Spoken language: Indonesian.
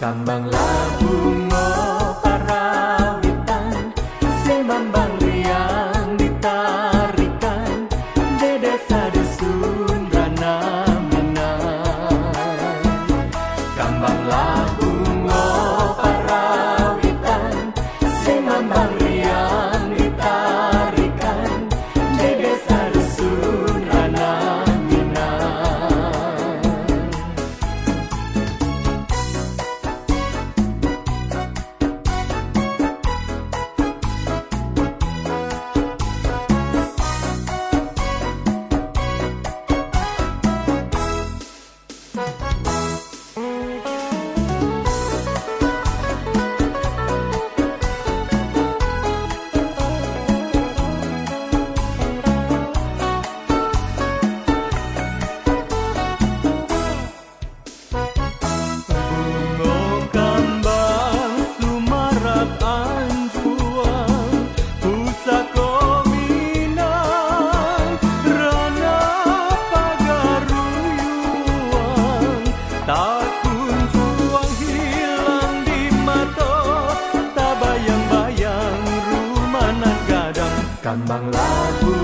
Kambang labu ngoparawitan, Si bambang liang ditarikan De desa dusun rana menang Kambang labu ngoparawitan, Si bambang kambang labu